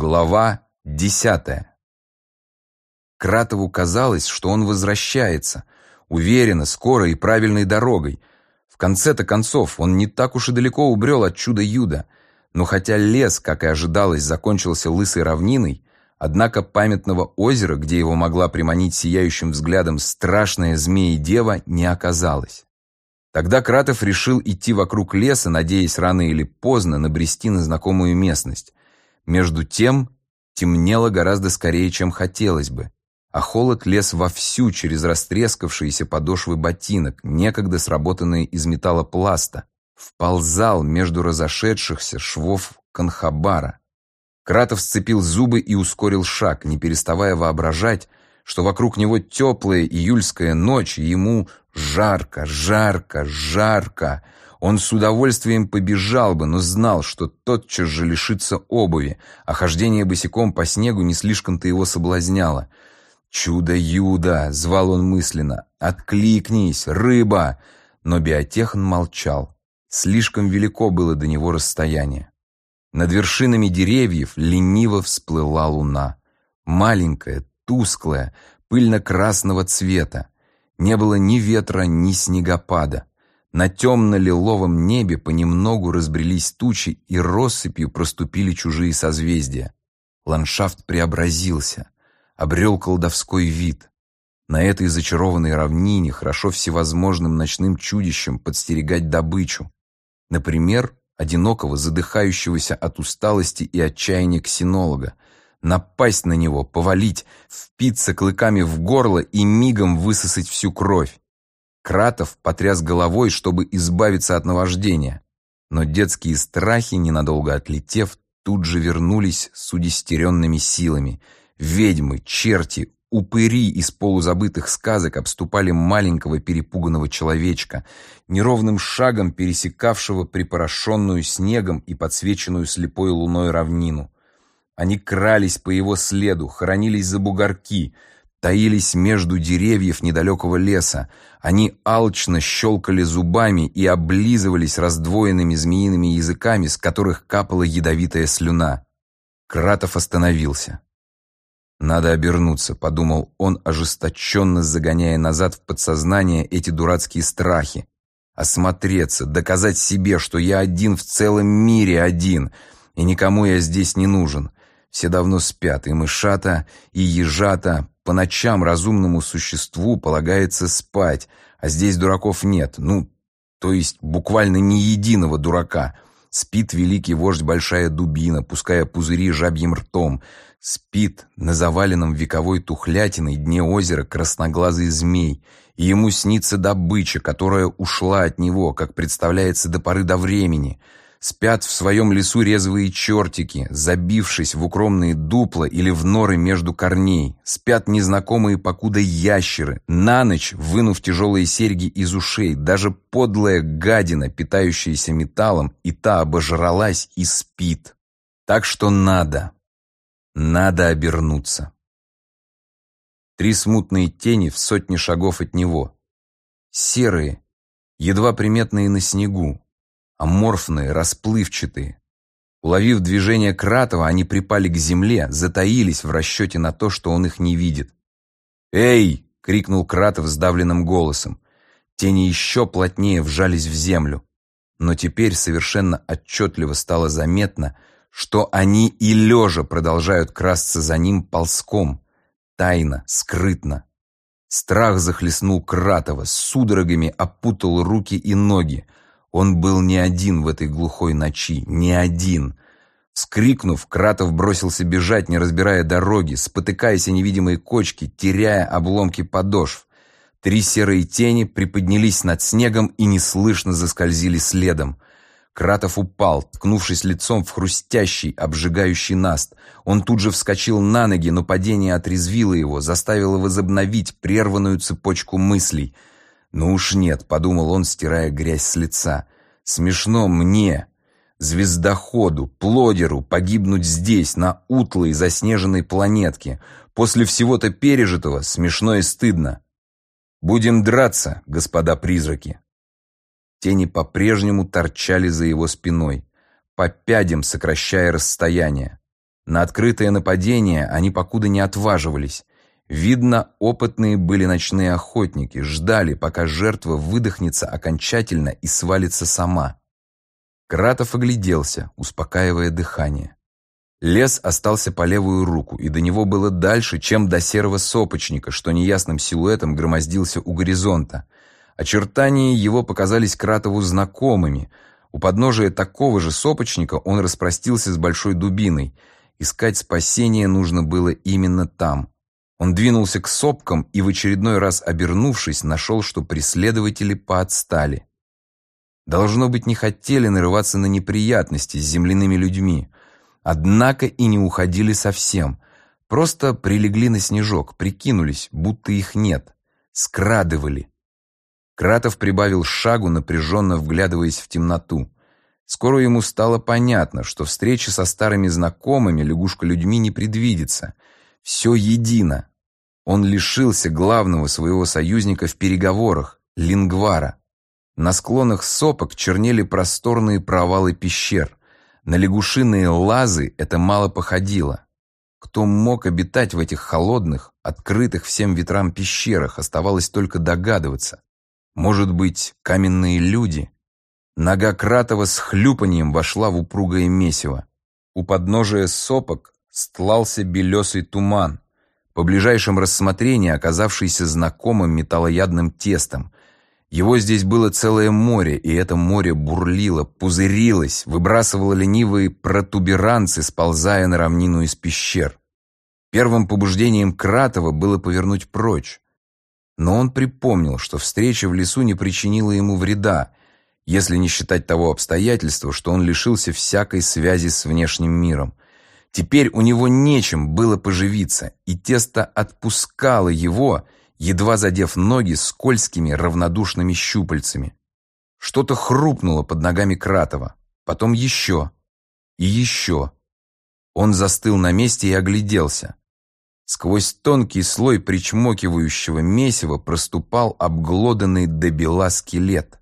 Глава десятая. Кратову казалось, что он возвращается, уверенно, скоро и правильной дорогой. В конце-то концов, он не так уж и далеко убрел от чуда-юда. Но хотя лес, как и ожидалось, закончился лысой равниной, однако памятного озера, где его могла приманить сияющим взглядом страшная змея-дева, не оказалось. Тогда Кратов решил идти вокруг леса, надеясь рано или поздно набрести на знакомую местность. Между тем темнело гораздо скорее, чем хотелось бы, а холод лез вовсю через растрескавшиеся подошвы ботинок, некогда сработанные из металлопласта, вползал между разошедшихся швов канхабара. Кратов сцепил зубы и ускорил шаг, не переставая воображать, что вокруг него теплая июльская ночь, и ему жарко, жарко, жарко, он с удовольствием побежал бы, но знал, что тотчас же лишится обуви, а хождение босиком по снегу не слишком-то его соблазняло. «Чудо-юдо!» — звал он мысленно. «Откликнись, рыба!» Но биотехан молчал. Слишком велико было до него расстояние. Над вершинами деревьев лениво всплыла луна. Маленькая, тусклая, пыльно-красного цвета. Не было ни ветра, ни снегопада. На темно-лиловом небе понемногу разбрелись тучи и россыпью проступили чужие созвездия. Ландшафт преобразился, обрел колдовской вид. На этой зачарованной равнине хорошо всевозможным ночным чудищам подстерегать добычу. Например, одинокого, задыхающегося от усталости и отчаяния ксенолога, напасть на него, повалить, впиться клыками в горло и мигом высосать всю кровь. Кратов потряс головой, чтобы избавиться от наваждения. Но детские страхи, ненадолго отлетев, тут же вернулись с удестеренными силами. Ведьмы, черти, упыри из полузабытых сказок обступали маленького перепуганного человечка, неровным шагом пересекавшего припорошенную снегом и подсвеченную слепой луной равнину. Они крались по его следу, хоронились за бугорки — таились между деревьев недалекого леса. Они алчно щелкали зубами и облизывались раздвоенными змеиными языками, с которых капала ядовитая слюна. Кратов остановился. «Надо обернуться», — подумал он, ожесточенно загоняя назад в подсознание эти дурацкие страхи. «Осмотреться, доказать себе, что я один в целом мире один, и никому я здесь не нужен. Все давно спят, и мышата, и ежата, по ночам разумному существу полагается спать, а здесь дураков нет. Ну, то есть буквально ни единого дурака. Спит великий вождь Большая Дубина, пуская пузыри жабьим ртом. Спит на заваленном вековой тухлятиной дне озера красноглазый змей. И ему снится добыча, которая ушла от него, как представляется до поры до времени — Спят в своем лесу резвые чертики, забившись в укромные дупла или в норы между корней. Спят незнакомые покуда ящеры, на ночь вынув тяжелые серьги из ушей. Даже подлая гадина, питающаяся металлом, и та обожралась и спит. Так что надо, надо обернуться. Три смутные тени в сотне шагов от него. Серые, едва приметные на снегу, аморфные, расплывчатые. Уловив движение Кратова, они припали к земле, затаились в расчете на то, что он их не видит. «Эй!» — крикнул Кратов сдавленным голосом. Тени еще плотнее вжались в землю. Но теперь совершенно отчетливо стало заметно, что они и лежа продолжают красться за ним ползком, тайно, скрытно. Страх захлестнул Кратова, судорогами опутал руки и ноги, он был не один в этой глухой ночи, не один. Вскрикнув, Кратов бросился бежать, не разбирая дороги, спотыкаясь о невидимые кочки, теряя обломки подошв. Три серые тени приподнялись над снегом и неслышно заскользили следом. Кратов упал, ткнувшись лицом в хрустящий, обжигающий наст. Он тут же вскочил на ноги, но падение отрезвило его, заставило возобновить прерванную цепочку мыслей — «Ну уж нет», — подумал он, стирая грязь с лица. «Смешно мне, звездоходу, плодеру, погибнуть здесь, на утлой, заснеженной планетке. После всего-то пережитого смешно и стыдно. Будем драться, господа призраки». Тени по-прежнему торчали за его спиной, по пядям сокращая расстояние. На открытое нападение они покуда не отваживались. Видно, опытные были ночные охотники, ждали, пока жертва выдохнется окончательно и свалится сама. Кратов огляделся, успокаивая дыхание. Лес остался по левую руку, и до него было дальше, чем до серого сопочника, что неясным силуэтом громоздился у горизонта. Очертания его показались Кратову знакомыми. У подножия такого же сопочника он распростился с большой дубиной. Искать спасение нужно было именно там. Он двинулся к сопкам и в очередной раз обернувшись, нашел, что преследователи поотстали. Должно быть, не хотели нарываться на неприятности с земляными людьми. Однако и не уходили совсем. Просто прилегли на снежок, прикинулись, будто их нет. Скрадывали. Кратов прибавил шагу, напряженно вглядываясь в темноту. Скоро ему стало понятно, что встречи со старыми знакомыми лягушка-людьми не предвидится. Все едино. Он лишился главного своего союзника в переговорах — Лингвара. На склонах сопок чернели просторные провалы пещер. На лягушиные лазы это мало походило. Кто мог обитать в этих холодных, открытых всем ветрам пещерах, оставалось только догадываться. Может быть, каменные люди? Нога Кратова с хлюпанием вошла в упругое месиво. У подножия сопок стлался белесый туман, по ближайшем рассмотрении оказавшийся знакомым металлоядным тестом, его здесь было целое море, и это море бурлило, пузырилось, выбрасывало ленивые протуберанцы, сползая на равнину из пещер. Первым побуждением Кратова было повернуть прочь. Но он припомнил, что встреча в лесу не причинила ему вреда, если не считать того обстоятельства, что он лишился всякой связи с внешним миром. Теперь у него нечем было поживиться, и тесто отпускало его — едва задев ноги скользкими равнодушными щупальцами. Что-то хрупнуло под ногами Кратова, потом еще и еще. Он застыл на месте и огляделся. Сквозь тонкий слой причмокивающего месива проступал обглоданный до бела скелет.